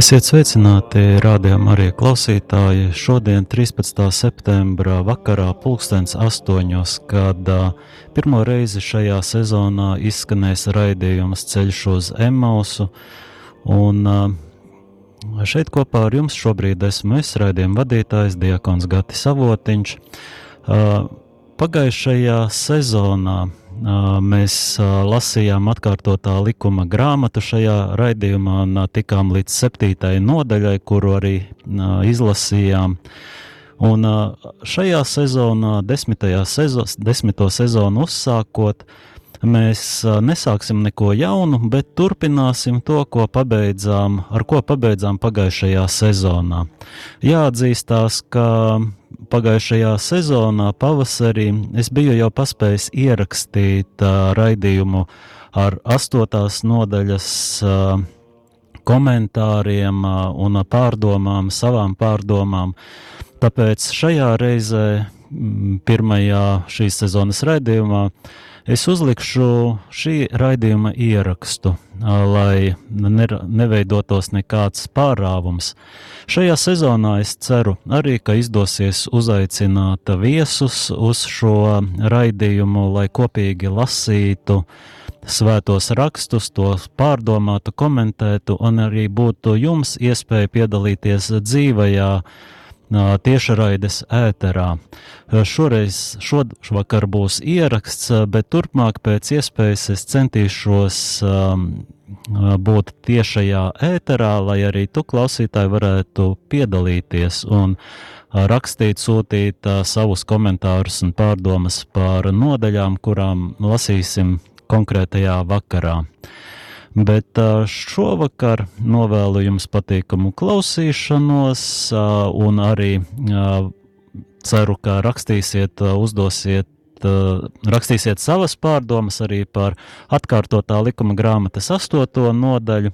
Esiet sveicināti, rādījumā arī klausītāji. Šodien, 13. septembrā vakarā, pulkstens astoņos, kad pirmo reizi šajā sezonā izskanēs raidījums ceļš uz Emausu. Un šeit kopā ar jums šobrīd esmu es, raidījuma vadītājs Diakons Gatis Avotiņš. Pagājušajā sezonā Mēs lasījām atkārtotā likuma grāmatu šajā raidījumā un tikām līdz septītajai nodaļai, kuru arī izlasījām. Un šajā sezonā, desmitajā sezo, desmito sezonu uzsākot, mēs nesāksim neko jaunu, bet turpināsim to, ko pabeidzām, ar ko pabeidzām pagājušajā sezonā. Jāatzīstās, ka pagājušajā sezonā, pavasarī, es biju jau paspējis ierakstīt uh, raidījumu ar astotās nodaļas uh, komentāriem uh, un pārdomām, savām pārdomām. Tāpēc šajā reizē, pirmajā šīs sezonas raidījumā, uh, Es uzlikšu šī raidījuma ierakstu, lai neveidotos nekāds pārāvums. Šajā sezonā es ceru arī, ka izdosies uzaicināt viesus uz šo raidījumu, lai kopīgi lasītu svētos rakstus, tos pārdomātu, komentētu un arī būtu jums iespēja piedalīties dzīvajā tiešraides ēterā. Šoreiz, šovakar būs ieraksts, bet turpmāk pēc iespējas es centīšos būt tiešajā ēterā, lai arī tu klausītāji varētu piedalīties un rakstīt, sūtīt uh, savus komentārus un pārdomas par nodaļām, kurām lasīsim konkrētajā vakarā. Bet šovakar novēlu jums patīkamu klausīšanos, un arī ceru, ka rakstīsiet, uzdosiet rakstīsiet savas pārdomas arī par atkārtotā likuma grāmatas astoto nodaļu,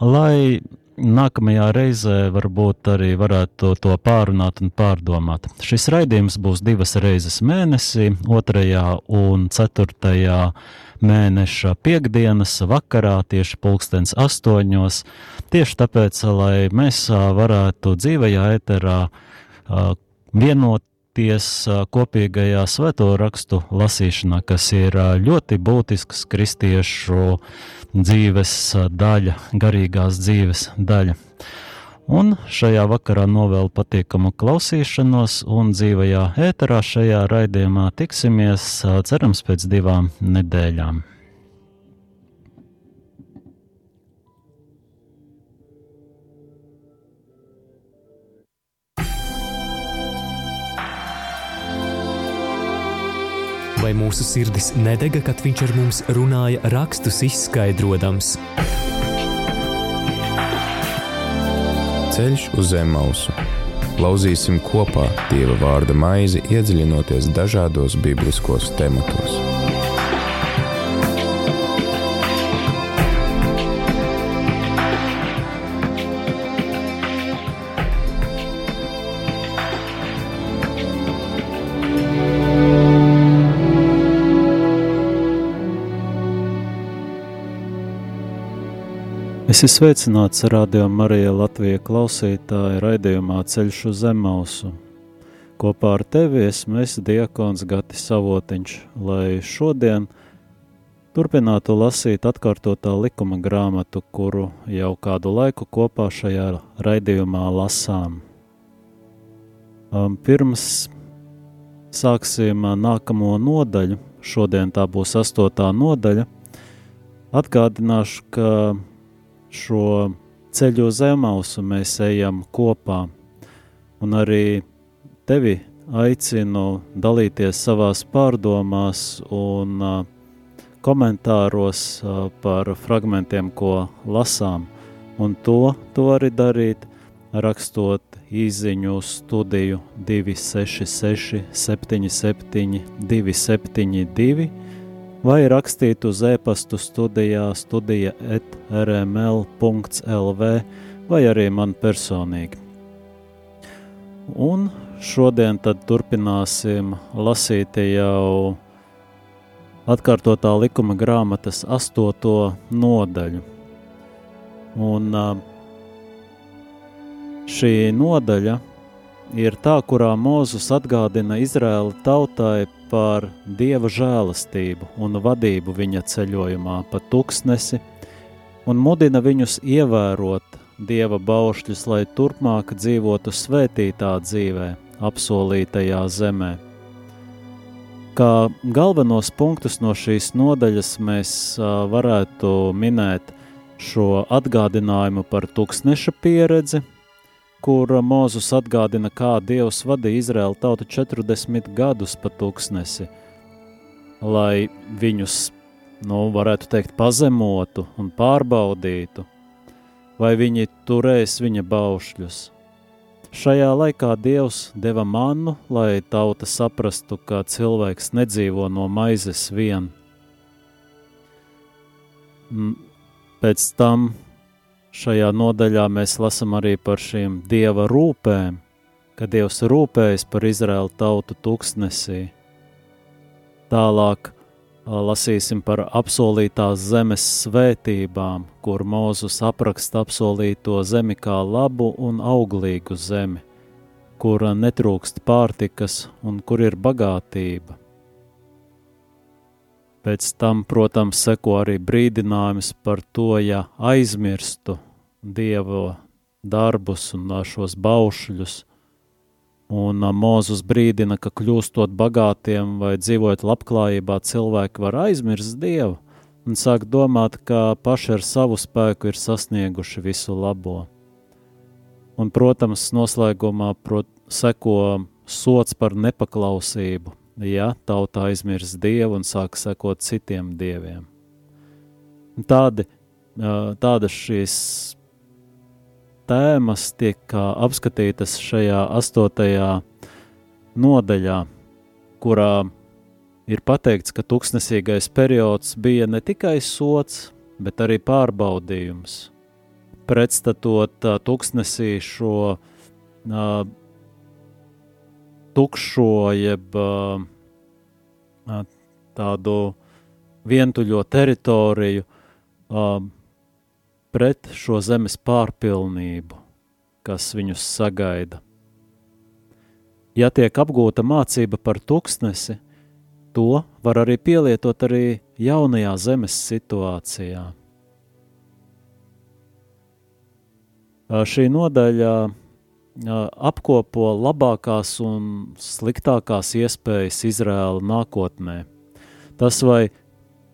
lai nākamajā reizē varbūt arī varētu to pārunāt un pārdomāt. Šis raidījums būs divas reizes mēnesī, 2. un 4 mēneša piekdienas vakarā, tieši pulkstens astoņos, tieši tāpēc, lai mēs varētu dzīvajā eterā vienoties kopīgajā svēto rakstu lasīšanā, kas ir ļoti būtisks kristiešu dzīves daļa, garīgās dzīves daļa. Un šajā vakarā novēlu patīkamu klausīšanos, un dzīvajā ēterā šajā raidījumā tiksimies cerams pēc divām nedēļām. Vai mūsu sirdis nedega, kad viņš ar mums runāja, rakstus izskaidrojams? Ceļš uz zem mausu. Lauzīsim kopā Dieva vārda maizi, iedziļinoties dažādos bibliskos tematos. Es esmu sveicināts Radio Marija Latvija klausītāja raidījumā Ceļš uz Zemausu. Kopā ar tevi esmu es diakons Gatis Savotiņš, lai šodien turpinātu lasīt atkārtotā likuma grāmatu, kuru jau kādu laiku kopā šajā raidījumā lasām. Um, pirms sāksim nākamo nodaļu, šodien tā būs astotā nodaļa, atgādināšu, ka šo ceļu uz zemausu mēs ejam kopā. Un arī tevi aicinu dalīties savās pārdomās un komentāros par fragmentiem, ko lasām. Un to, to arī darīt, rakstot īziņu studiju 266 77 272 vai rakstīt uz e-pastu studijā studija etrml.lv vai arī man personīgi. Un šodien tad turpināsim lasīt jau atkārtotā likuma grāmatas astoto nodaļu. Un šī nodaļa ir tā, kurā Mūzus atgādina Izraēla tautai par Dieva žēlastību un vadību viņa ceļojumā pa tuksnesi un mudina viņus ievērot Dieva baušļus, lai turpmāk dzīvotu svētītā dzīvē, apsolītajā zemē. Kā galvenos punktus no šīs nodaļas mēs varētu minēt šo atgādinājumu par tūkstneša pieredzi, kur Mozus atgādina, kā Dievs vadīja Izraēlu tautu 40 gadus pa tūkstnesi, lai viņus, nu, varētu teikt, pazemotu un pārbaudītu, vai viņi turēs viņa baušļus. Šajā laikā Dievs deva mannu, lai tauta saprastu, ka cilvēks nedzīvo no maizes vien. Pēc tam šajā nodaļā mēs lasām arī par šīm Dieva rūpēm, ka Dievs rūpējas par Izraēlu tautu tūkstnesī. Tālāk lasīsim par apsolītās zemes svētībām, kur Mūzus apraksta apsolīto zemi kā labu un auglīgu zemi, kura netrūkst pārtikas un kur ir bagātība. Pēc tam, protams, seko arī brīdinājums par to, ja aizmirstu Dieva darbus un šos baušļus – Un Mozus brīdina, ka kļūstot bagātiem vai dzīvojot labklājībā, cilvēki var aizmirst Dievu un sāk domāt, ka paši ar savu spēku ir sasnieguši visu labo. Un, protams, noslēgumā prot, seko sots par nepaklausību, ja tauta aizmirst Dievu un sāk sekot citiem dieviem. Tādi, tādas šīs tēmas tiek apskatītas šajā astotajā nodaļā, kurā ir pateikts, ka tuksnesīgais periods bija ne tikai sots, bet arī pārbaudījums. Pretstatot tuksnesī šo uh, tukšo, jeb uh, tādu vientuļo teritoriju, uh, pret šo zemes pārpilnību, kas viņus sagaida. Ja tiek apgūta mācība par tūkstnesi, to var arī pielietot arī jaunajā zemes situācijā. Šī nodaļa apkopo labākās un sliktākās iespējas Izrēla nākotnē. Tas, vai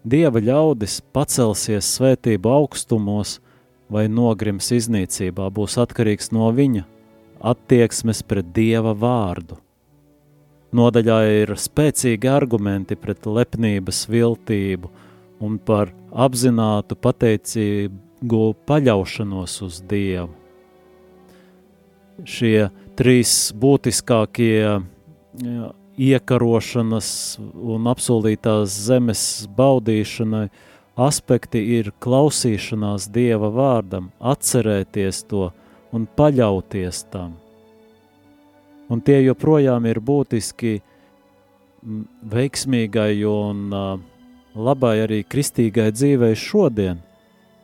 Dieva ļaudis pacelsies svētību augstumos, vai nogrims iznīcībā, būs atkarīgs no viņa attieksmes pret dieva vārdu. Nodaļā ir spēcīgi argumenti pret lepnības viltību un par apzinātu pateicīgu paļaušanos uz Dievu. Šie trīs būtiskākie iekarošanas un apsolītās zemes baudīšanai aspekti ir klausīšanās Dieva vārdam, atcerēties to un paļauties tam. Un tie joprojām ir būtiski veiksmīgai un labai arī kristīgai dzīvei šodien,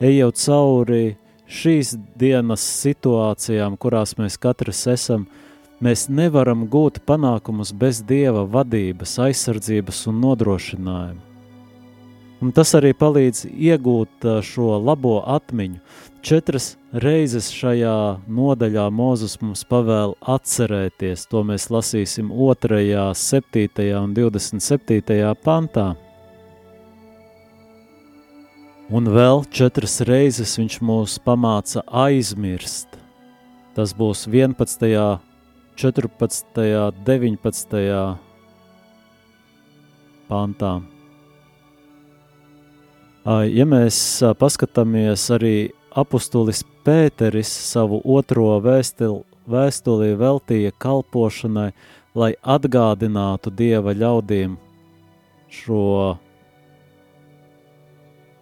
ejot cauri šīs dienas situācijām, kurās mēs katrs esam, mēs nevaram gūt panākumus bez Dieva vadības, aizsardzības un nodrošinājuma. Un tas arī palīdz iegūt šo labo atmiņu. Četras reizes šajā nodaļā Mozus mums pavēl atcerēties, to mēs lasīsim 2., 7. un 27. pantā. Un vēl četras reizes viņš mūs pamāca aizmirst. Tas būs 11., 14., 19. pantā. Ja mēs paskatāmies arī apustulis Pēteris savu otro vēstuli, vēstuli veltīja kalpošanai, lai atgādinātu Dieva ļaudīm šo,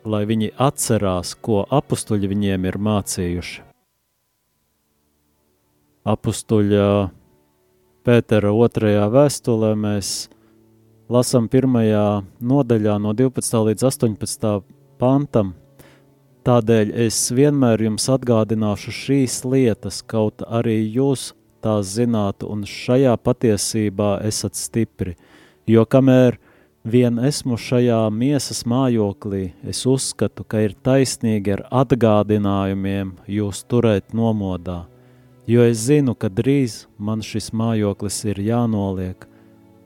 lai viņi atcerās, ko apustuļi viņiem ir mācījuši. Apustuļa Pētera otrajā vēstulē mēs lasām pirmajā nodaļā no 12. līdz 18. pantam. Tādēļ es vienmēr jums atgādināšu šīs lietas, kaut arī jūs tās zinātu, un šajā patiesībā esat stipri. Jo kamēr vien esmu šajā miesas mājoklī, es uzskatu, ka ir taisnīgi ar atgādinājumiem jūs turēt nomodā jo es zinu, ka drīz man šis mājoklis ir jānoliek,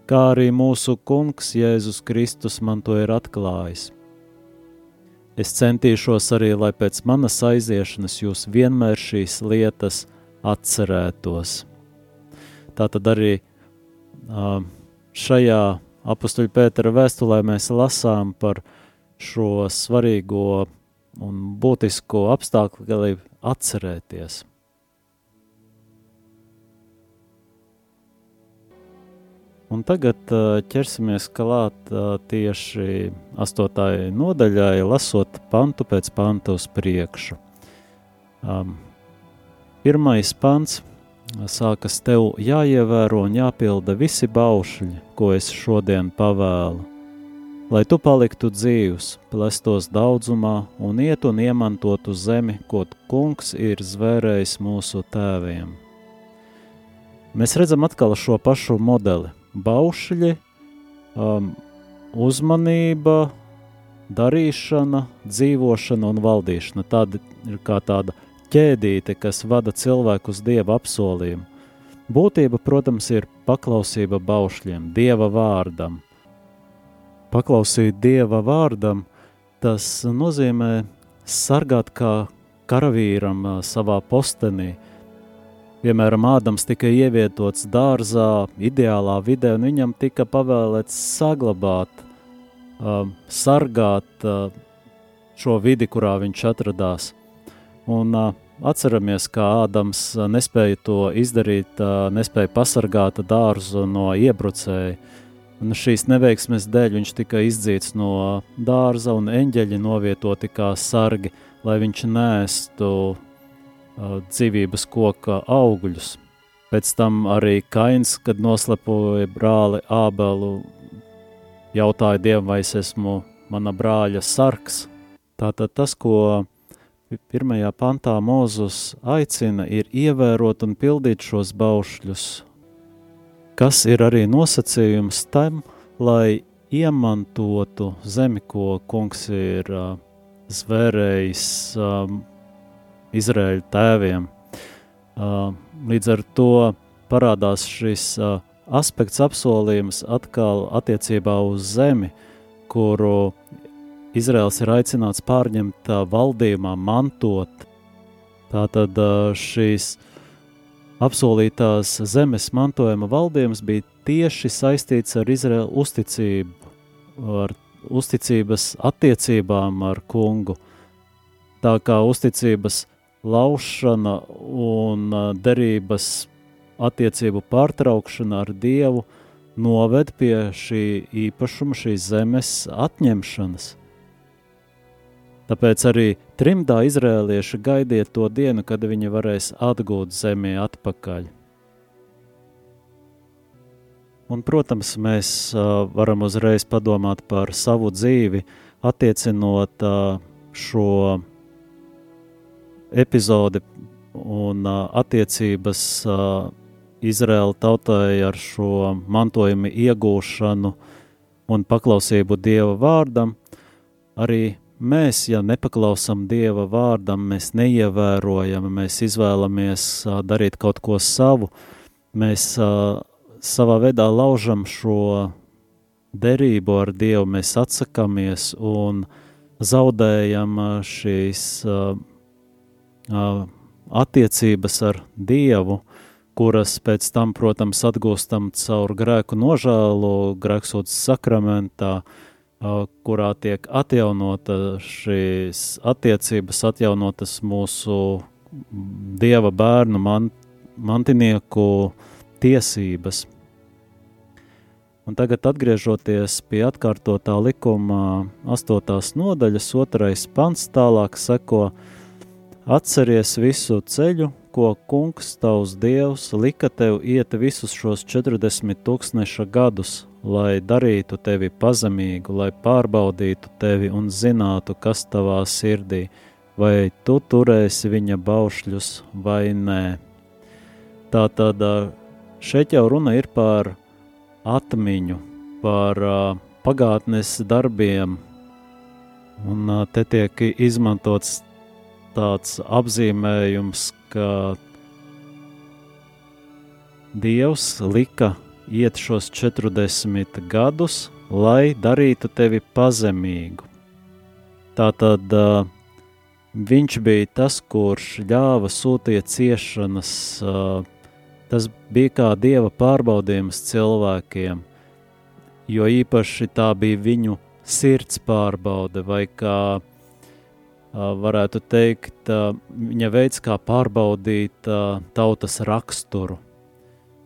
kā arī mūsu Kungs Jēzus Kristus man to ir atklājis. Es centīšos arī, lai pēc manas aiziešanas jūs vienmēr šīs lietas atcerētos. Tā tad arī šajā apustuļu Pētera vēstulē mēs lasām par šo svarīgo un būtisko apstākli atcerēties. Un tagad ķersimies klāt tieši astotajai nodaļai, lasot pantu pēc pantu uz priekšu. Um, pirmais pants sākas tev jāievēro un jāpilda visi baušļi, ko es šodien pavēlu, lai tu paliktu dzīvs, plestos daudzumā un iet un iemantotu zemi, ko kungs ir zvērējis mūsu tēviem. Mēs redzam atkal šo pašu modeli baušļi, um, uzmanība, darīšana, dzīvošana un valdīšana. Tāda ir kā tāda ķēdīte, kas vada cilvēku uz dieva apsolījumu. Būtība, protams, ir paklausība baušļiem, dieva vārdam. Paklausīt dieva vārdam, tas nozīmē sargāt kā karavīram savā postenī, Piemēram, Ādams tika ievietots dārzā, ideālā vidē, un viņam tika pavēlēts saglabāt, uh, sargāt uh, šo vidi, kurā viņš atradās. Un uh, atceramies, kā Ādams uh, nespēja to izdarīt, uh, nespēja pasargāt dārzu no iebrucēja. Un šīs neveiksmes dēļ viņš tika izdzīts no dārza, un eņģeļi novietoti kā sargi, lai viņš nēstu dzīvības koka augļus. Pēc tam arī Kains, kad noslepoja brāli Ābelu, jautāja Dievam, vai es esmu mana brāļa sargs. Tātad tas, ko pirmajā pantā Mūzus aicina, ir ievērot un pildīt šos baušļus, kas ir arī nosacījums tam, lai iemantotu zemi, ko kungs ir uh, zvērējis um, Izraēļa tēviem. Līdz ar to parādās šis aspekts apsolījums atkal attiecībā uz zemi, kuru Izraels ir aicināts pārņemt valdījumā, mantot. Tātad šīs apsolītās zemes mantojuma valdījums bija tieši saistīts ar Izraēlu uzticību, ar uzticības attiecībām ar kungu. Tā kā uzticības laušana un derības attiecību pārtraukšana ar Dievu noved pie šī īpašuma, šīs zemes atņemšanas. Tāpēc arī trimdā izrēlieši gaidiet to dienu, kad viņi varēs atgūt zemi atpakaļ. Un, protams, mēs uh, varam uzreiz padomāt par savu dzīvi, attiecinot uh, šo epizode un uh, attiecības uh, Izraēla tautai ar šo mantojumu iegūšanu un paklausību Dieva vārdam, arī mēs, ja nepaklausam Dieva vārdam, mēs neievērojam, mēs izvēlamies uh, darīt kaut ko savu, mēs uh, savā veidā laužam šo derību ar Dievu, mēs atsakamies un zaudējam šīs uh, attiecības ar Dievu, kuras pēc tam, protams, atgūstam caur grēku nožēlu, grēksūdzes sakramentā, kurā tiek atjaunota šīs attiecības, atjaunotas mūsu Dieva bērnu man, mantinieku tiesības. Un tagad, atgriežoties pie atkārtotā likuma, 8. nodaļas, 2. pants, tālāk seko, Atceries visu ceļu, ko kungs tavs dievs lika tev iet visus šos 40 tūkstneša gadus, lai darītu tevi pazemīgu, lai pārbaudītu tevi un zinātu, kas tavā sirdī, vai tu turēsi viņa baušļus vai nē. Tā tad šeit jau runa ir par atmiņu, par uh, pagātnes darbiem, un uh, te tiek izmantots tāds apzīmējums, ka Dievs lika iet šos 40 gadus, lai darītu tevi pazemīgu. Tātad uh, viņš bija tas, kurš ļāva sūtīt ciešanas, uh, tas bija kā Dieva pārbaudījums cilvēkiem, jo īpaši tā bija viņu sirds pārbaude vai kā varētu teikt, viņa veids, kā pārbaudīt tautas raksturu.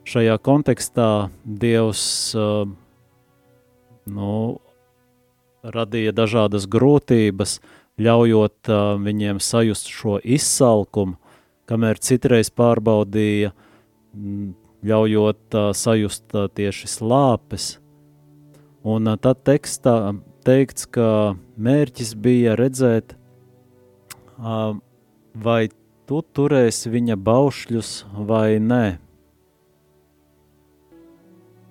Šajā kontekstā Dievs nu, radīja dažādas grūtības, ļaujot viņiem sajust šo izsalkumu, kamēr citreiz pārbaudīja, ļaujot sajust tieši slāpes. Un tad tekstā teikts, ka mērķis bija redzēt, vai tu turēsi viņa baušļus vai nē.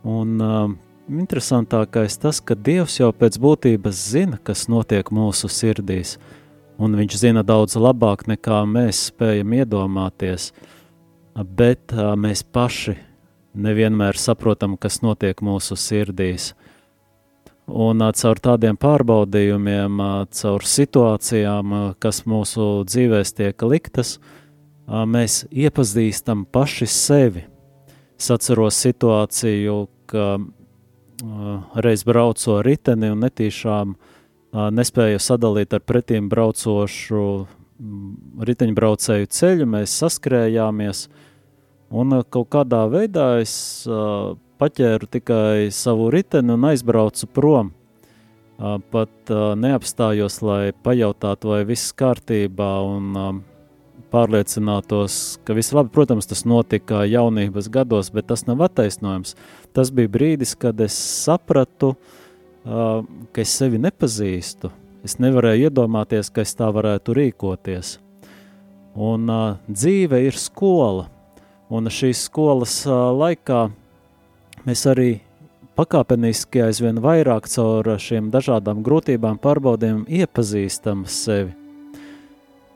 Un uh, interesantākais tas, ka Dievs jau pēc būtības zina, kas notiek mūsu sirdīs, un Viņš zina daudz labāk nekā mēs spējam iedomāties, bet uh, mēs paši nevienmēr saprotam, kas notiek mūsu sirdīs. Un caur tādiem pārbaudījumiem, caur situācijām, kas mūsu dzīvēs tiek liktas, mēs iepazīstam paši sevi. Es atceros situāciju, ka reiz braucu ar riteni un netīšām nespēju sadalīt ar pretīm braucošu riteņbraucēju ceļu, mēs saskrējāmies, un kaut kādā veidā es paķēru tikai savu riteni un aizbraucu prom. Pat neapstājos, lai pajautātu, vai viss kārtībā un pārliecinātos, ka viss labi. Protams, tas notika jaunības gados, bet tas nav attaisnojums. Tas bija brīdis, kad es sapratu, ka es sevi nepazīstu. Es nevarēju iedomāties, ka es tā varētu rīkoties. Un dzīve ir skola, un šīs skolas laikā mēs arī pakāpeniski aizvien vairāk caur šiem dažādām grūtībām, pārbaudījumiem iepazīstam sevi.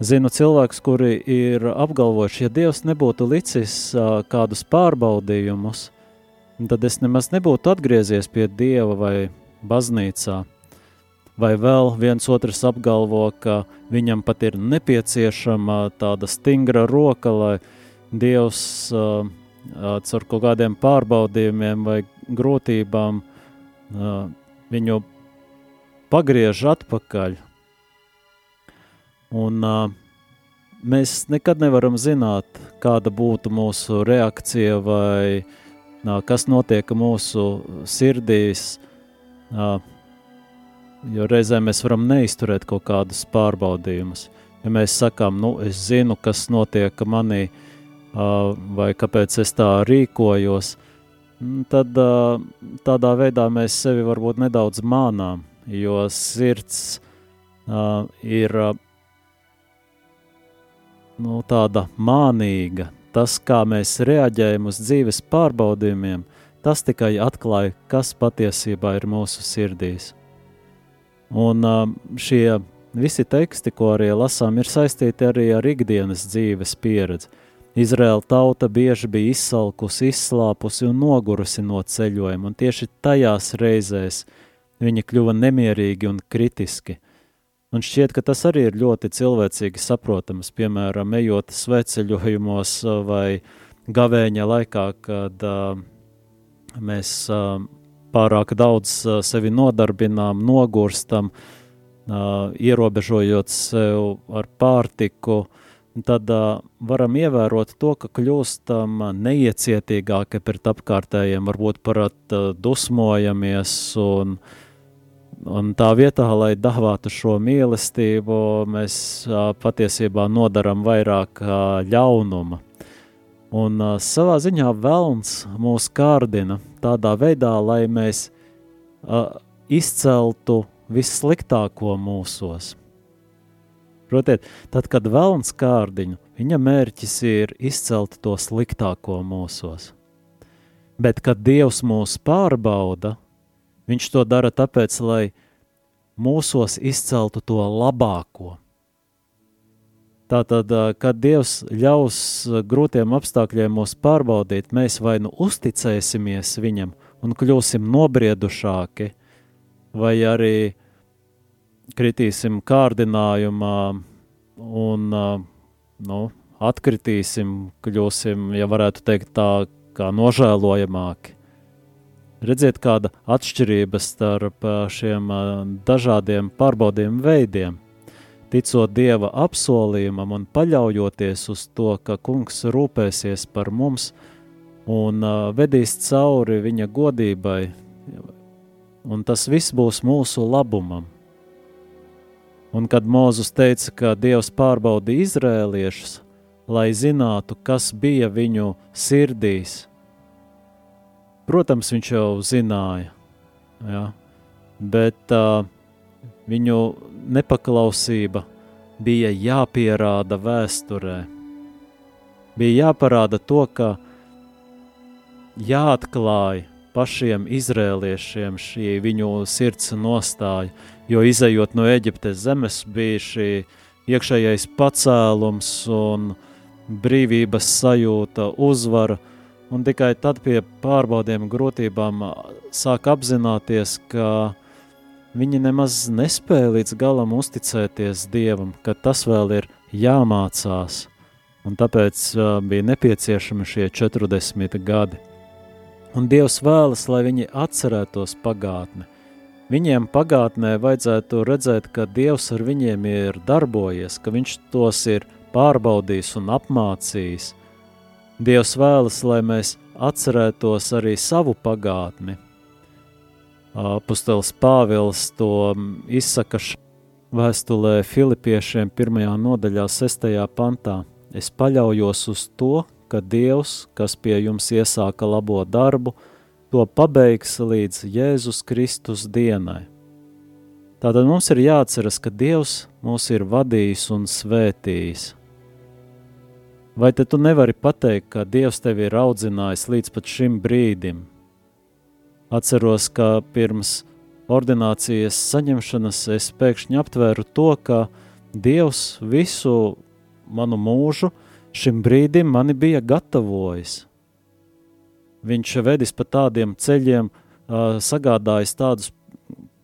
Zinu cilvēkus, kuri ir apgalvojuši, ja Dievs nebūtu licis kādus pārbaudījumus, tad es nemaz nebūtu atgriezies pie Dieva vai baznīcā. Vai vēl viens otrs apgalvo, ka viņam pat ir nepieciešama tāda stingra roka, lai Dievs uh, caur kaut kādiem pārbaudījumiem vai grūtībām viņu pagriež atpakaļ. Un mēs nekad nevaram zināt, kāda būtu mūsu reakcija vai kas notiek mūsu sirdīs, jo reizē mēs varam neizturēt kaut kādus pārbaudījumus. Ja mēs sakām, nu, es zinu, kas notiek manī, uh, vai kāpēc es tā rīkojos, tad tādā veidā mēs sevi varbūt nedaudz mānām, jo sirds ir nu, tāda mānīga. Tas, kā mēs reaģējam uz dzīves pārbaudījumiem, tas tikai atklāja, kas patiesībā ir mūsu sirdīs. Un šie visi teksti, ko arī lasām, ir saistīti arī ar ikdienas dzīves pieredzi. Izraēla tauta bieži bija izsalkusi, izslāpusi un nogurusi no ceļojuma, un tieši tajās reizēs viņi kļuva nemierīgi un kritiski. Un šķiet, ka tas arī ir ļoti cilvēcīgi saprotams, piemēram, ejot sveceļojumos vai gavēņa laikā, kad uh, mēs uh, pārāk daudz uh, sevi nodarbinām, nogurstam, ierobežojot sev ar pārtiku, uh, tad uh, varam ievērot to, ka kļūstam neiecietīgāki pret apkārtējiem, varbūt pat uh, dusmojamies un Un tā vietā, lai dāvātu šo mīlestību, mēs patiesībā nodaram vairāk ļaunuma. Un savā ziņā velns mūs kārdina tādā veidā, lai mēs izceltu vissliktāko mūsos. Protiet, tad, kad velns kārdiņu, viņa mērķis ir izcelt to sliktāko mūsos. Bet, kad Dievs mūs pārbauda, viņš to dara tāpēc, lai mūsos izceltu to labāko. Tātad, kad Dievs ļaus grūtiem apstākļiem mūs pārbaudīt, mēs vai nu uzticēsimies Viņam un kļūsim nobriedušāki, vai arī kritīsim kārdinājumā un nu, atkritīsim, kļūsim, ja varētu teikt tā, kā nožēlojamāki. Redziet, kāda atšķirība starp šiem dažādiem pārbaudījuma veidiem. Ticot Dieva apsolījumam un paļaujoties uz to, ka Kungs rūpēsies par mums un vedīs cauri viņa godībai, un tas viss būs mūsu labumam. Un kad Mozus teica, ka Dievs pārbaudīja izrēliešus, lai zinātu, kas bija viņu sirdīs, protams, viņš jau zināja, ja? bet uh, viņu nepaklausība bija jāpierāda vēsturē. Bija jāparāda to, ka jāatklāj pašiem izrēliešiem šī viņu sirds nostāja, jo izējot no Eģiptes zemes bija šī iekšējais pacēlums un brīvības sajūta, uzvara, un tikai tad pie pārbaudiem grūtībām sāk apzināties, ka viņi nemaz nespēja līdz galam uzticēties Dievam, ka tas vēl ir jāmācās, un tāpēc bija nepieciešami šie 40 gadi. Un Dievs vēlas, lai viņi atcerētos pagātni, Viņiem pagātnē vajadzētu redzēt, ka Dievs ar viņiem ir darbojies, ka Viņš tos ir pārbaudījis un apmācījis. Dievs vēlas, lai mēs atcerētos arī savu pagātni. Apostels Pāvils to izsaka vēstulē Filipiešiem pirmajā nodaļā, sestajā pantā. Es paļaujos uz to, ka Dievs, kas pie jums iesāka labo darbu, to pabeigs līdz Jēzus Kristus dienai. Tātad mums ir jāatceras, ka Dievs mūs ir vadījis un svētījis. Vai te tu nevari pateikt, ka Dievs tevi ir audzinājis līdz pat šim brīdim? Atceros, ka pirms ordinācijas saņemšanas es pēkšņi aptvēru to, ka Dievs visu manu mūžu šim brīdim mani bija gatavojis – viņš vedis pa tādiem ceļiem, sagādājis tādus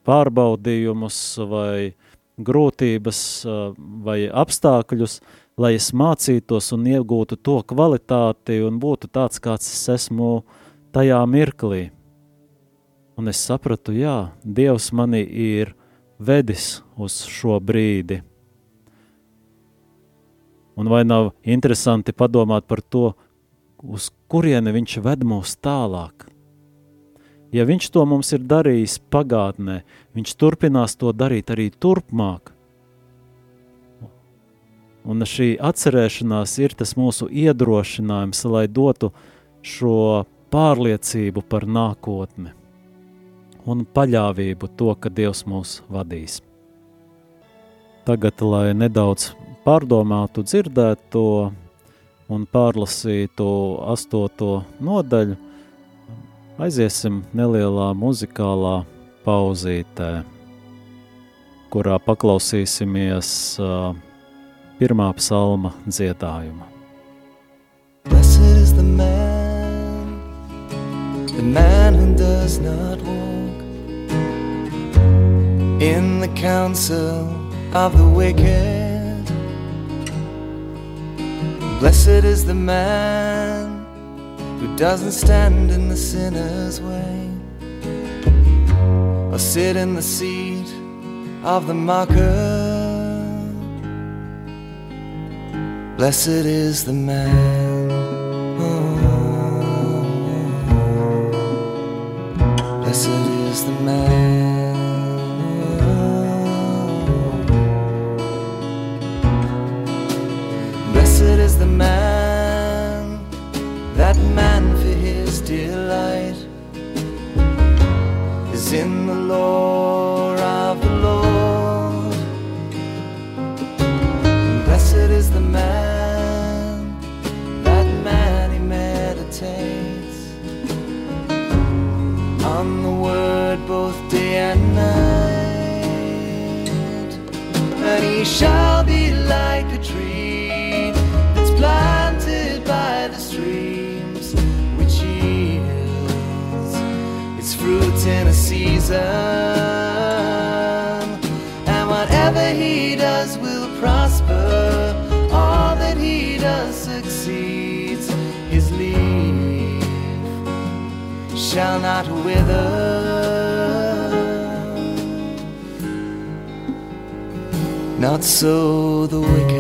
pārbaudījumus vai grūtības vai apstākļus, lai es mācītos un iegūtu to kvalitāti un būtu tāds, kāds es esmu tajā mirklī. Un es sapratu, jā, Dievs mani ir vedis uz šo brīdi. Un vai nav interesanti padomāt par to, uz kurieni viņš ved mūs tālāk. Ja viņš to mums ir darījis pagātnē, viņš turpinās to darīt arī turpmāk. Un šī atcerēšanās ir tas mūsu iedrošinājums, lai dotu šo pārliecību par nākotni un paļāvību to, ka Dievs mūs vadīs. Tagad, lai nedaudz pārdomātu dzirdēto, un pārlasītu astoto nodaļu, aiziesim nelielā muzikālā pauzītē, kurā paklausīsimies uh, pirmā psalma dziedājuma. Blessed is the man, the man who does not walk in the council of the wicked Blessed is the man who doesn't stand in the sinner's way or sit in the seat of the mocker. Blessed is the man. Blessed is the man. In the law its fruit in a season. And whatever he does will prosper. All that he does succeeds. His leaf shall not wither. Not so the wicked.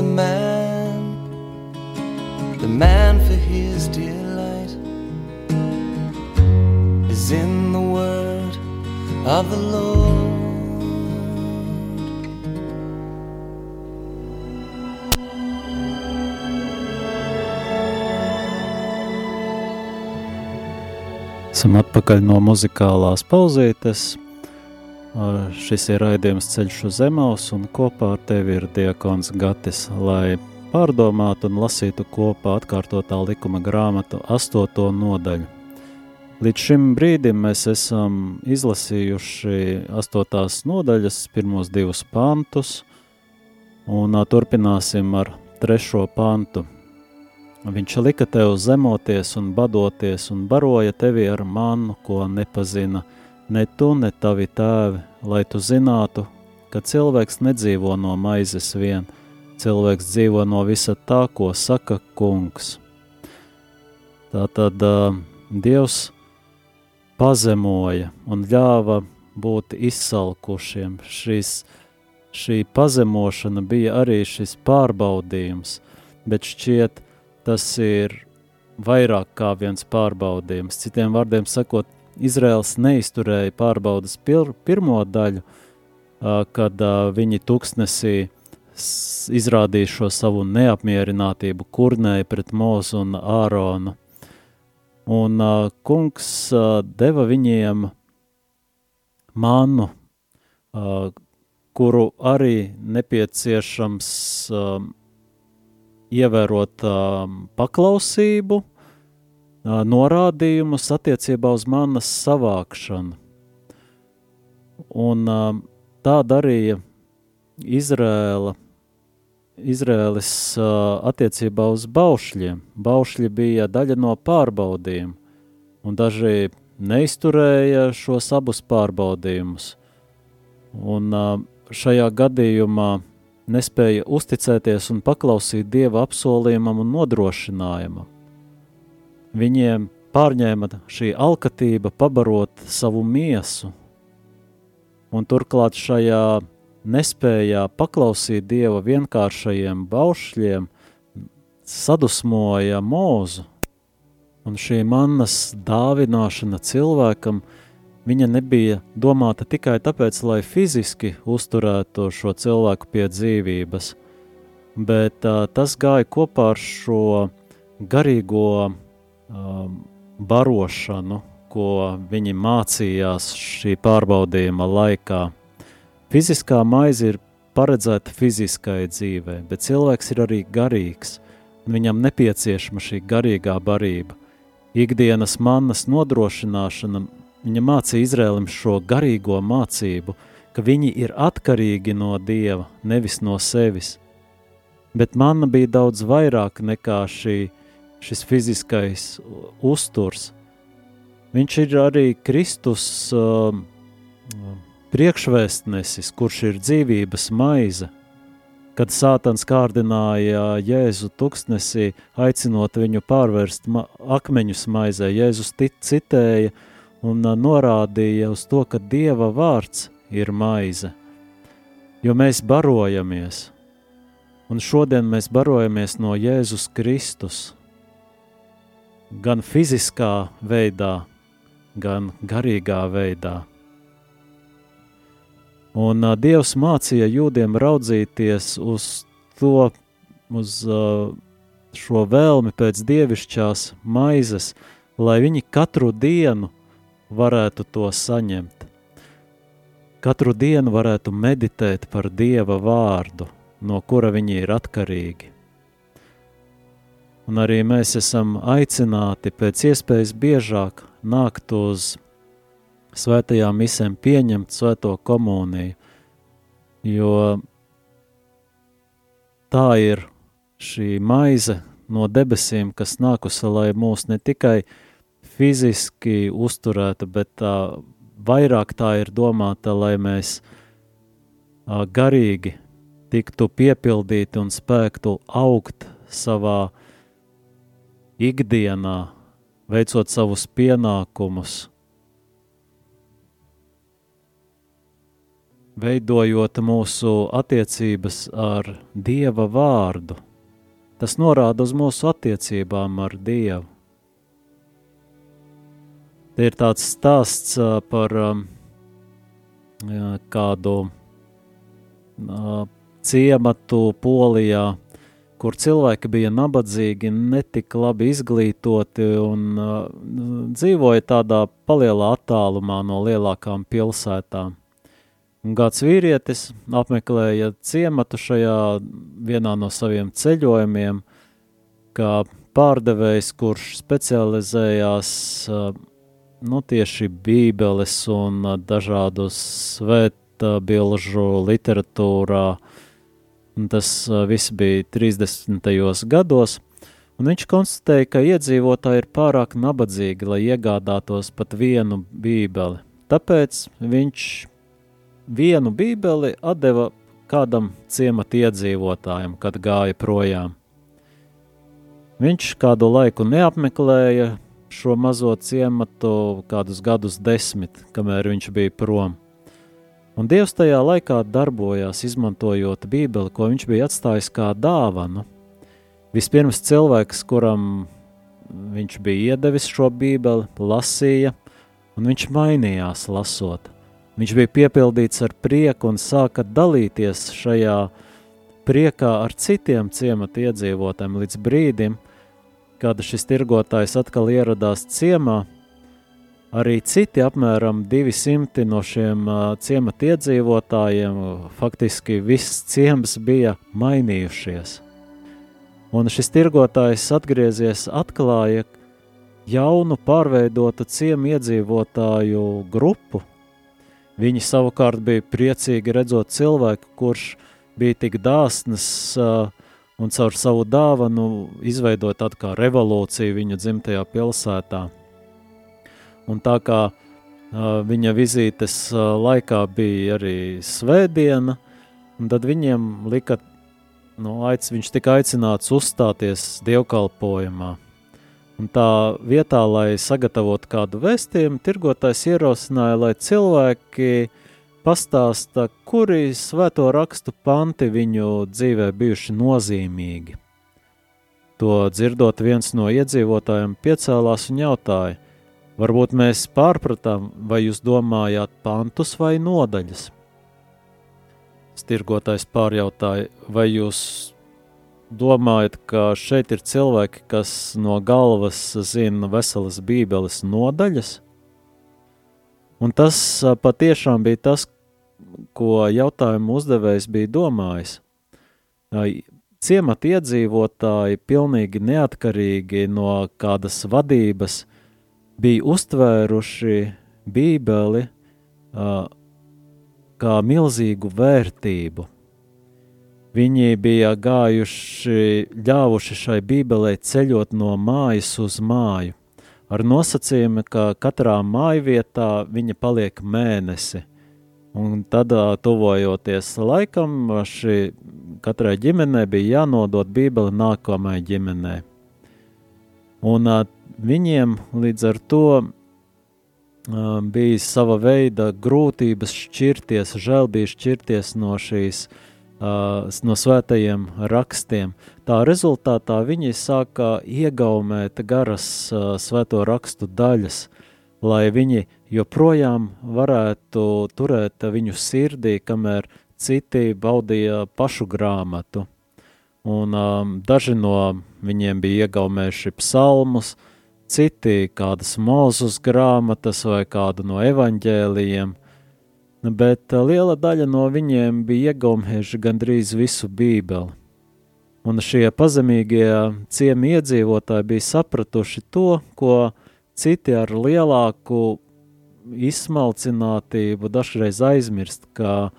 The man, the man for his delight is in the word of the Lord. Esam atpakaļ no muzikālās pauzītes. Šis ir raidījums ceļš uz zemes, un kopā ar tevi ir diakons Gatis, lai pārdomātu un lasītu kopā atkārtotā likuma grāmatu astoto nodaļu. Līdz šim brīdim mēs esam izlasījuši astotās nodaļas pirmos divus pantus, un turpināsim ar trešo pantu. Viņš lika tev zemoties un badoties un baroja tevi ar mannu, ko nepazina ne tu, ne tavi tēvi, lai tu zinātu, ka cilvēks nedzīvo no maizes vien, cilvēks dzīvo no visa tā, ko saka kungs. Tātad uh, Dievs pazemoja un ļāva būt izsalkušiem. Šis, šī pazemošana bija arī šis pārbaudījums, bet šķiet, tas ir vairāk kā viens pārbaudījums. Citiem vārdiem sakot, Izraels neizturēja pārbaudas pir pirmo daļu, ā, kad ā, viņi tuksnesī izrādīja šo savu neapmierinātību kurnēji pret Mūzu un Āronu. Un ā, kungs ā, deva viņiem mannu, ā, kuru arī nepieciešams ā, ievērot ā, paklausību, ā, norādījumus attiecībā uz manas savākšanu. Un tā darīja Izrēla, Izrēlis attiecībā uz baušļiem. Baušļi bija daļa no pārbaudījuma, un daži neizturēja šos abus pārbaudījumus. Un šajā gadījumā nespēja uzticēties un paklausīt Dieva apsolījumam un nodrošinājumam. Viņiem pārņēma šī alkatība pabarot savu miesu, un turklāt šajā nespējā paklausīt Dieva vienkāršajiem baušļiem sadusmoja mūzu, un šī mannas dāvināšana cilvēkam viņa nebija domāta tikai tāpēc, lai fiziski uzturētu šo cilvēku pie dzīvības, bet uh, tas gāja kopā ar šo garīgo um, barošanu, ko viņi mācījās šī pārbaudījuma laikā. Fiziskā maize ir paredzēta fiziskai dzīvei, bet cilvēks ir arī garīgs, un viņam nepieciešama šī garīgā barība. Ikdienas mannas nodrošināšana viņa mācīja Izrēlim šo garīgo mācību, ka viņi ir atkarīgi no Dieva, nevis no sevis. Bet manna bija daudz vairāk nekā šī, šis fiziskais uzturs. Viņš ir arī Kristus uh, priekšvēstnesis, kurš ir dzīvības maize. Kad Sātans kārdināja Jēzu tuksnesī, aicinot viņu pārvērst ma akmeņus maizē, Jēzus citēja un norādīja uz to, ka Dieva vārds ir maize, jo mēs barojamies, un šodien mēs barojamies no Jēzus Kristus, gan fiziskā veidā, gan garīgā veidā. Un uh, Dievs mācīja jūdiem raudzīties uz to, uz uh, šo vēlmi pēc dievišķās maizes, lai viņi katru dienu varētu to saņemt. Katru dienu varētu meditēt par Dieva vārdu, no kura viņi ir atkarīgi. Un arī mēs esam aicināti pēc iespējas biežāk nākt uz svētajām misēm pieņemt svēto komuniju, jo tā ir šī maize no debesīm, kas nākusi, lai mūs ne tikai fiziski uzturētu, bet tā vairāk tā ir domāta, lai mēs garīgi tiktu piepildīti un spēktu augt savā ikdienā, veicot savus pienākumus, veidojot mūsu attiecības ar Dieva vārdu. Tas norāda uz mūsu attiecībām ar Dievu. Te ir tāds stāsts par kādu ciematu Polijā, kur cilvēki bija nabadzīgi, netik labi izglītoti un dzīvoja tādā palielā attālumā no lielākām pilsētām. Un kāds vīrietis apmeklēja ciematu šajā vienā no saviem ceļojumiem, kā pārdevējs, kurš specializējās nu, tieši bībeles un dažādu svētbilžu literatūrā. Un tas viss bija 30. gados, un viņš konstatēja, ka iedzīvotāji ir pārāk nabadzīgi, lai iegādātos pat vienu bībeli. Tāpēc viņš vienu bībeli atdeva kādam ciemata iedzīvotājam, kad gāja projām. Viņš kādu laiku neapmeklēja šo mazo ciematu, kādus gadus desmit, kamēr viņš bija prom. Un Dievs tajā laikā darbojās, izmantojot Bībeli, ko viņš bija atstājis kā dāvanu. Vispirms cilvēks, kuram viņš bija iedevis šo Bībeli, lasīja, un viņš mainījās lasot. Viņš bija piepildīts ar prieku un sāka dalīties šajā priekā ar citiem ciemata iedzīvotājiem līdz brīdim, kad šis tirgotājs atkal ieradās ciemā. Arī citi apmēram 200 no šiem ciemata iedzīvotājiem, faktiski viss ciems bija mainījušies. Un šis tirgotājs atgriezies atklāja jaunu pārveidotu ciemu iedzīvotāju grupu, Viņi savukārt bija priecīgi redzot cilvēku, kurš bija tik dāsns uh, un caur savu dāvanu izveidot tādu kā revolūciju viņu dzimtajā pilsētā. Un tā kā uh, viņa vizītes uh, laikā bija arī svētdiena, tad viņiem lika, nu, aic, viņš tika aicināts uzstāties dievkalpojumā. Un tā vietā, lai sagatavotu kādu vēstījumu, tirgotājs ierosināja, lai cilvēki pastāsta, kuri svēto rakstu panti viņu dzīvē bijuši nozīmīgi. To dzirdot, viens no iedzīvotājiem piecēlās un jautāja, varbūt mēs pārpratām, vai jūs domājāt pantus vai nodaļas. Stirgotājs pārjautāja, vai jūs domājat, ka šeit ir cilvēki, kas no galvas zina veselas bībeles nodaļas? Un tas patiešām bija tas, ko jautājumu uzdevējs bija domājis. Ciemata iedzīvotāji, pilnīgi neatkarīgi no kādas vadības, bija uztvēruši Bībeli kā milzīgu vērtību. Viņi bija gājuši, ļāvuši šai Bībelē ceļot no mājas uz māju, ar nosacījumu, ka katrā mājvietā viņa paliek mēnesi. Un tad, tuvojoties laikam, šī katrai ģimenei bija jānodod Bībele nākamajai ģimenei. Un viņiem līdz ar to bija sava veida grūtības šķirties, žēl bija šķirties no šīs, no svētajiem rakstiem. Tā rezultātā viņi sāka iegaumēt garas svēto rakstu daļas, lai viņi joprojām varētu turēt viņu sirdī, kamēr citi baudīja pašu grāmatu. Un um, daži no viņiem bija iegaumējuši psalmus, uh, citi kādas mūzus grāmatas vai kādu no evaņģēlijiem, bet uh, liela daļa no viņiem bija iegaumējuši gandrīz visu bībeli. Un šie pazemīgie ciemi iedzīvotāji bija sapratuši to, ko citi ar lielāku izsmalcinātību dažreiz aizmirst, ka,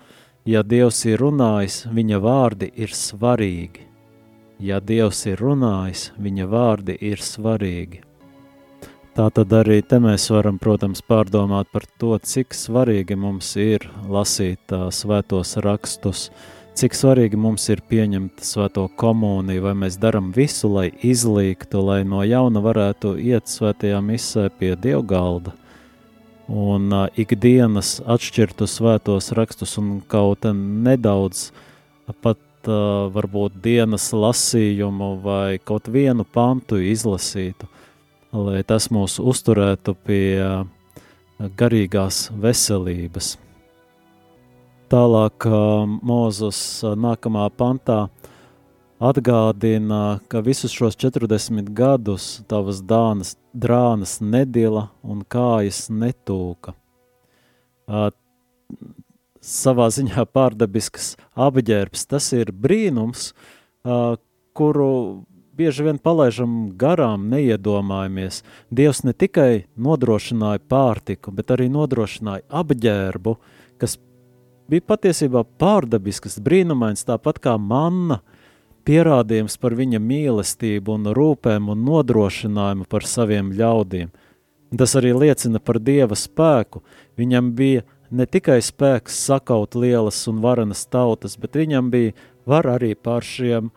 ja Dievs ir runājis, viņa vārdi ir svarīgi. Ja Dievs ir runājis, viņa vārdi ir svarīgi. Tā tad arī te mēs varam, protams, pārdomāt par to, cik svarīgi mums ir lasīt uh, svētos rakstus, cik svarīgi mums ir pieņemt svēto komuniju, vai mēs darām visu, lai izlīgtu, lai no jauna varētu iet svētajā misē pie dievgalda un uh, ikdienas atšķirtu svētos rakstus un kaut nedaudz pat uh, varbūt dienas lasījumu vai kaut vienu pantu izlasītu lai tas mūs uzturētu pie garīgās veselības. Tālāk Mūzes nākamā pantā atgādina, ka visus šos 40 gadus tavas dānas, drānas nedila un kājas netūka. Savā ziņā pārdabisks apģērbs, tas ir brīnums, kuru bieži vien palaidām garām, neiedomājamies. Dievs ne tikai nodrošināja pārtiku, bet arī nodrošināja apģērbu, kas bija patiesībā pārdabisks, brīnumains, tāpat kā manna, pierādījums par viņa mīlestību un rūpēm un nodrošinājumu par saviem ļaudīm. Tas arī liecina par Dieva spēku. Viņam bija ne tikai spēks sakaut lielas un varenas tautas, bet viņam bija var arī pār šiem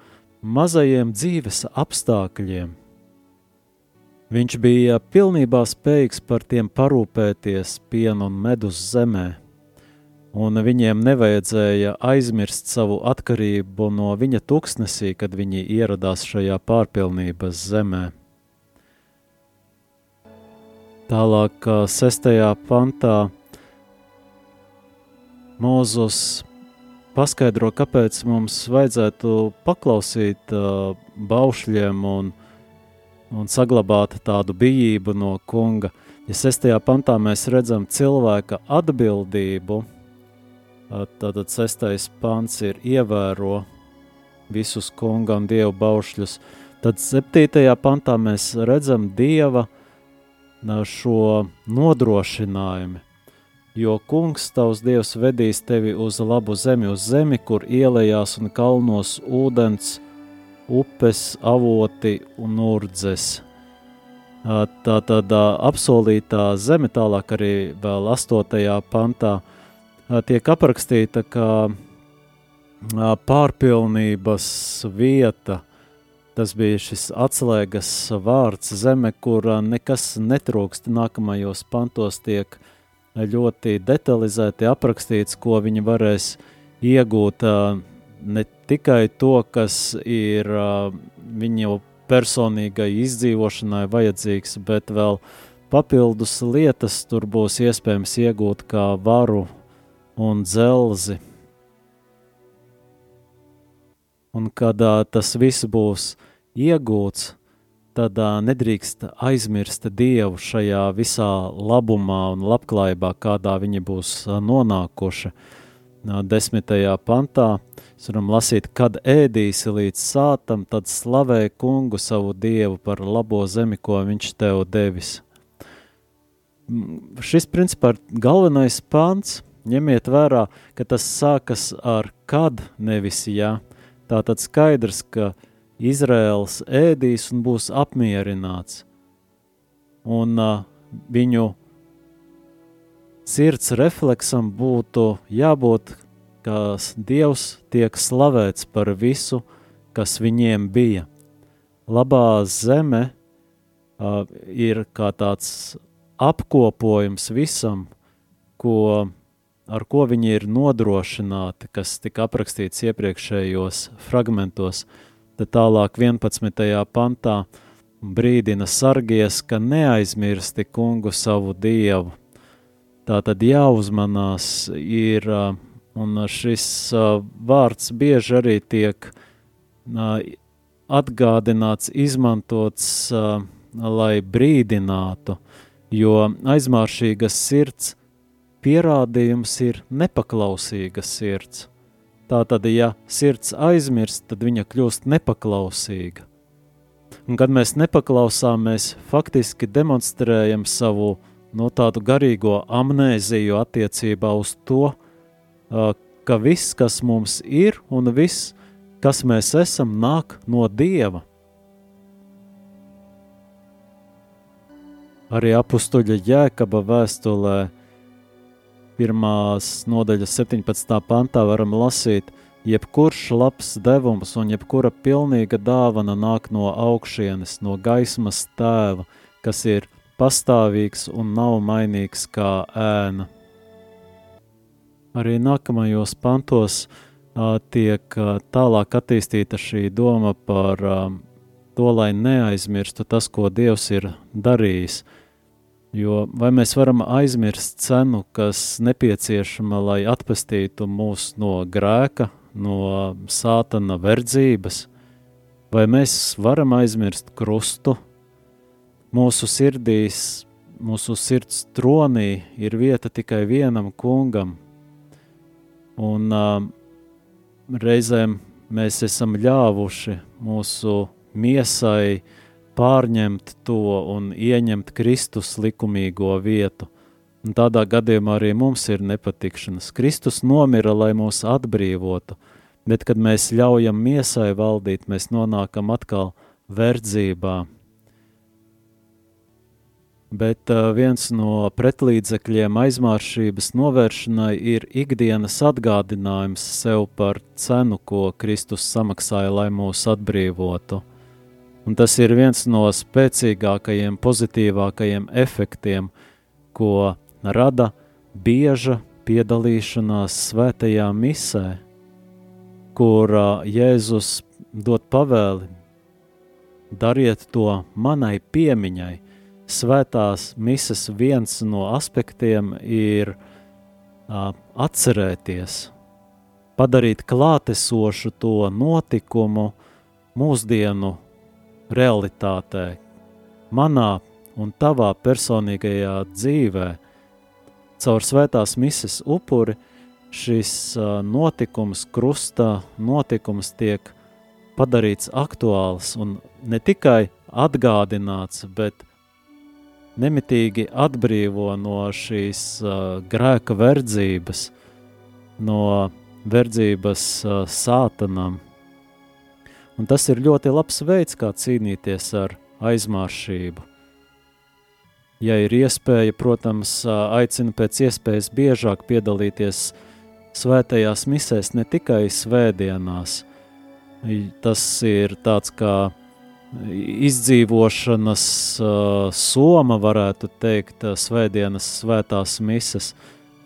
mazajiem dzīves apstākļiem. Viņš bija pilnībā spējīgs par tiem parūpēties pienu un medus zemē, un viņiem nevajadzēja aizmirst savu atkarību no viņa tuksnesī, kad viņi ieradās šajā pārpilnības zemē. Tālāk, sestajā pantā, Mūzus paskaidro, kāpēc mums vajadzētu paklausīt uh, baušļiem un, un saglabāt tādu bijību no kunga. Ja sestajā pantā mēs redzam cilvēka atbildību, uh, tad sestais pants ir ievēro visus kunga un dievu baušļus, tad septītajā pantā mēs redzam dieva uh, šo nodrošinājumu jo kungs tavs dievs vedīs tevi uz labu zemi, uz zemi, kur ielējās un kalnos ūdens, upes, avoti un urdzes. Tā tad apsolītā zeme tālāk arī vēl astotajā pantā tiek aprakstīta kā pārpilnības vieta, Tas bija šis atslēgas vārds zeme, kur nekas netrūkst. Nākamajos pantos tiek ļoti detalizēti aprakstīts, ko viņi varēs iegūt ne tikai to, kas ir viņu personīgai izdzīvošanai vajadzīgs, bet vēl papildus lietas tur būs iespējams iegūt kā varu un dzelzi. Un kad tas viss būs iegūts, tad uh, nedrīkst aizmirst Dievu šajā visā labumā un labklājībā, kādā viņi būs uh, nonākuši. desmitajā pantā. Mēs varam lasīt, kad ēdīsi līdz sātam, tad slavē kungu savu dievu par labo zemi, ko viņš tev devis. Šis principā ir galvenais pants. Ņemiet vērā, ka tas sākas ar kad, nevis jā. Tā tad skaidrs, ka Izraels ēdīs un būs apmierināts. Un uh, viņu sirds refleksam būtu jābūt, ka Dievs tiek slavēts par visu, kas viņiem bija. Labā zeme uh, ir kā tāds apkopojums visam, ko, ar ko viņi ir nodrošināti, kas tika aprakstīts iepriekšējos fragmentos. Tad tālāk 11. pantā brīdina sargies, ka neaizmirsti kungu savu dievu Tā tad jāuzmanās ir, un šis vārds bieži arī tiek atgādināts, izmantots, lai brīdinātu, jo aizmāršīgas sirds pierādījums ir nepaklausīga sirds. Tātad, ja sirds aizmirst, tad viņa kļūst nepaklausīga. Un, kad mēs nepaklausām, mēs faktiski demonstrējam savu no tādu garīgo amnēziju attiecībā uz to, ka viss, kas mums ir un viss, kas mēs esam, nāk no Dieva. Arī apstuļa Jēkaba vēstulē, pirmās nodaļas 17. pantā varam lasīt, jebkurš labs devums un jebkura pilnīga dāvana nāk no augšienes, no gaismas tēva, kas ir pastāvīgs un nav mainīgs kā ēna. Arī nākamajos pantos uh, tiek uh, tālāk attīstīta šī doma par uh, to, lai neaizmirstu tas, ko Dievs ir darījis. Jo vai mēs varam aizmirst cenu, kas nepieciešama, lai atpestītu mūs no grēka, no sātana verdzības, vai mēs varam aizmirst krustu, Mūsu sirdīs, mūsu sirds tronī ir vieta tikai vienam kungam, un uh, reizēm mēs esam ļāvuši mūsu miesai pārņemt to un ieņemt Kristus likumīgo vietu. Un tādā gadījumā arī mums ir nepatikšanas. Kristus nomira, lai mūs atbrīvotu, bet kad mēs ļaujam miesai valdīt, mēs nonākam atkal verdzībā bet uh, viens no pretlīdzekļiem aizmāršības novēršanai ir ikdienas atgādinājums sev par cenu, ko Kristus samaksāja, lai mūs atbrīvotu. Un tas ir viens no spēcīgākajiem, pozitīvākajiem efektiem, ko rada bieža piedalīšanās svētajā misē, kur Jēzus dod pavēli, dariet to manai piemiņai, svētās mises viens no aspektiem ir uh, atcerēties, padarīt klātesošu to notikumu mūsdienu realitātē, manā un tavā personīgajā dzīvē. Caur svētās mises upuri šis notikums, krusta notikums tiek padarīts aktuāls un ne tikai atgādināts, bet nemitīgi atbrīvo no šīs uh, grēka verdzības, no verdzības uh, sātanam. Un tas ir ļoti labs veids, kā cīnīties ar aizmāršību. Ja ir iespēja, protams, aicinu pēc iespējas biežāk piedalīties svētajās misēs, ne tikai svētdienās. Tas ir tāds kā izdzīvošanas uh, soma, varētu teikt, svētdienas svētās mises,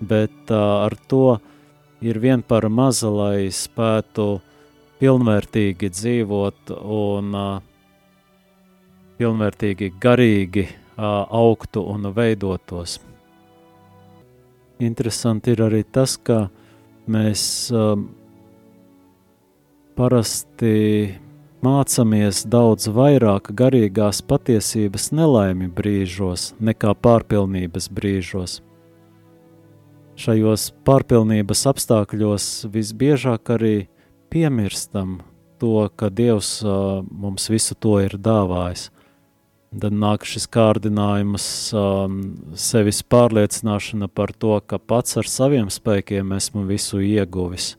bet uh, ar to ir vien par maza, lai spētu pilnvērtīgi dzīvot un uh, pilnvērtīgi garīgi uh, augtu un veidotos. Interesanti ir arī tas, ka mēs uh, parasti mācāmies daudz vairāk garīgās patiesības nelaimi brīžos nekā pārpilnības brīžos. šajos pārpilnības apstākļos visbiežāk arī piemirstam to, ka Dievs uh, mums visu to ir dāvājis. Tad nāk šis kārdinājums, um, sevis pārliecināšana par to, ka pats ar saviem spēkiem esmu visu ieguvis.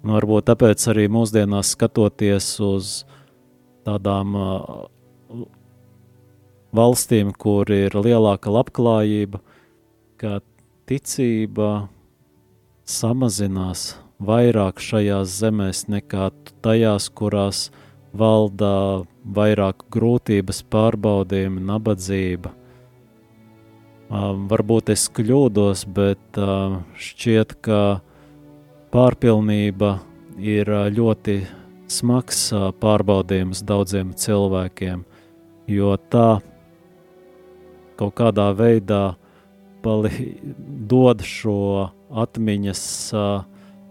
Un varbūt tāpēc arī mūsdienās skatoties uz tādām uh, valstīm, kur ir lielāka labklājība, ka ticība samazinās vairāk šajās zemēs nekā tajās, kurās valda vairāk grūtības, pārbaudījumi, nabadzība. Um, varbūt es kļūdos, bet uh, šķiet, ka pārpilnība ir ļoti smags uh, pārbaudījums daudziem cilvēkiem, jo tā kaut kādā veidā pali, dod šo atmiņas uh,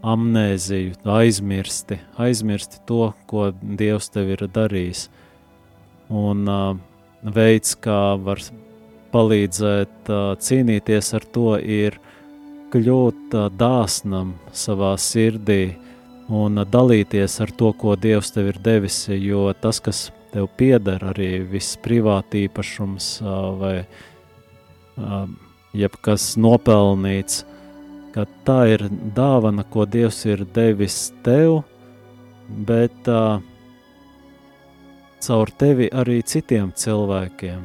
amnēziju, aizmirsti, aizmirsti to, ko Dievs tev ir darījis. Un uh, veids, kā var palīdzēt uh, cīnīties ar to, ir kļūt uh, dāsnam savā sirdī un uh, dalīties ar to, ko Dievs tev ir devis, jo tas, kas tev pieder, arī viss privātīpašums uh, vai uh, jebkas nopelnīts, ka tā ir dāvana, ko Dievs ir devis tev, bet uh, caur tevi arī citiem cilvēkiem.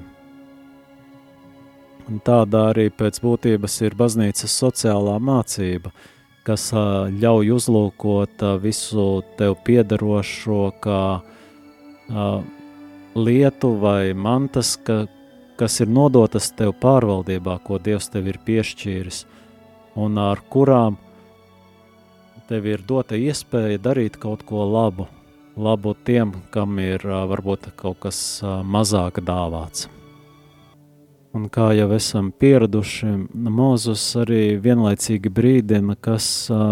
Un tādā arī pēc būtības ir baznīcas sociālā mācība, kas uh, ļauj uzlūkot uh, visu tev piedarošo kā uh, lietu vai mantas, ka, kas ir nodotas tev pārvaldībā, ko Dievs tev ir piešķīris un ar kurām tev ir dota iespēja darīt kaut ko labu, labu tiem, kam ir varbūt kaut kas mazāk dāvāts. Un kā jau esam pieraduši, Mozus arī vienlaicīgi brīdina, kas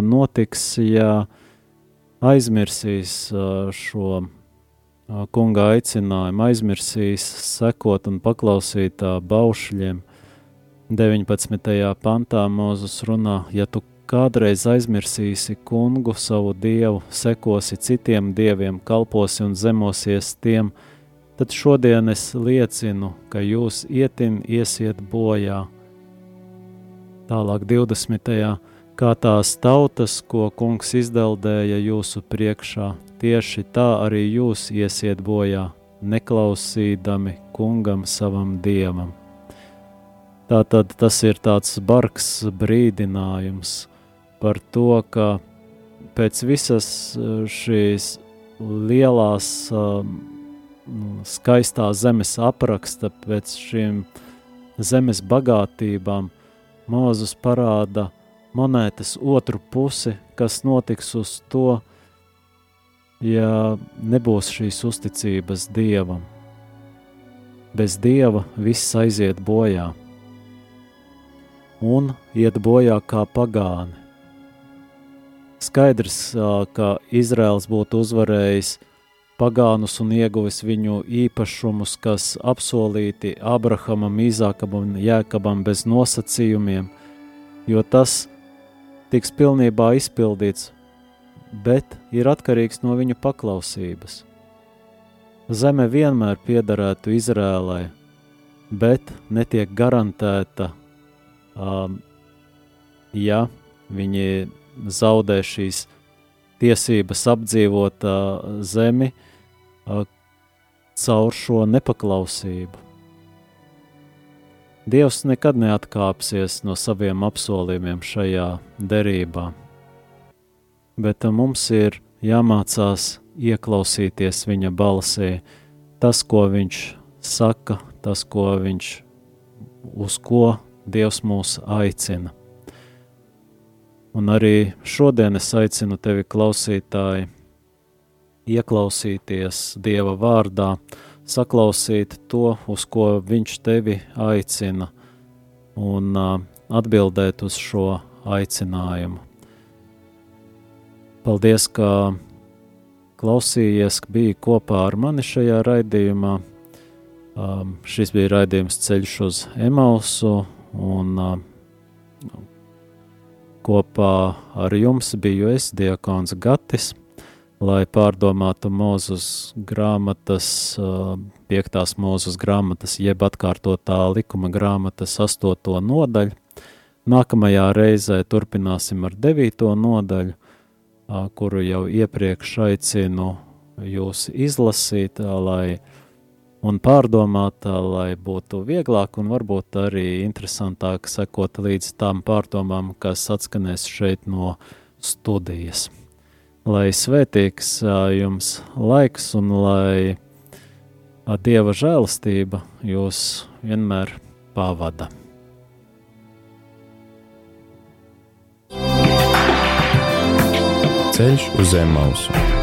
notiks, ja aizmirsīs šo kunga aicinājumu, aizmirsīs sekot un paklausīt baušļiem, 19. pantā Mozus runā, ja tu kādreiz aizmirsīsi kungu savu dievu, sekosi citiem dieviem, kalposi un zemosies tiem, tad šodien es liecinu, ka jūs ietin iesiet bojā. Tālāk 20. kā tās tautas, ko kungs izdeldēja jūsu priekšā, tieši tā arī jūs iesiet bojā, neklausīdami kungam savam dievam. Tātad tas ir tāds bargs brīdinājums par to, ka pēc visas eh, šīs lielās um, skaistā zemes apraksta, pēc šīm zemes bagātībām, Mūzus parāda monētas otru pusi, kas notiks uz to, ja nebūs šīs uzticības Dievam. Bez Dieva viss aiziet bojā un iet bojā kā pagāni. Skaidrs, ka Izraels būtu uzvarējis pagānus un ieguvis viņu īpašumus, kas apsolīti Abrahamam, Īzākam un Jēkabam bez nosacījumiem, jo tas tiks pilnībā izpildīts, bet ir atkarīgs no viņu paklausības. Zeme vienmēr piederētu Izrēlai, bet netiek garantēta um, ja viņi zaudē šīs tiesības apdzīvot uh, zemi uh, caur šo nepaklausību. Dievs nekad neatkāpsies no saviem apsolījumiem šajā derībā, bet uh, mums ir jāmācās ieklausīties viņa balsī, tas, ko viņš saka, tas, ko viņš uz ko Dievs mūs aicina. Un arī šodien es aicinu tevi, klausītāji, ieklausīties Dieva vārdā, saklausīt to, uz ko Viņš tevi aicina, un uh, atbildēt uz šo aicinājumu. Paldies, ka klausījies, ka biji kopā ar mani šajā raidījumā. Um, šis bija raidījums Ceļš uz Emausu, Un Kopā ar jums biju es, Diakons Gatis, lai pārdomātu mūzus grāmatas, piektās mūzus grāmatas, jeb atkārtotā likuma grāmatas astoto nodaļu. Nākamajā reizē turpināsim ar devīto nodaļu, kuru jau iepriekš aicinu jūs izlasīt, lai un pārdomāt, lai būtu vieglāk un varbūt arī interesantāk sekot līdz tām pārdomām, kas atskanēs šeit no studijas. Lai svētīgs jums laiks un lai Dieva žēlastība jūs vienmēr pavada. Ceļš uz zem mausu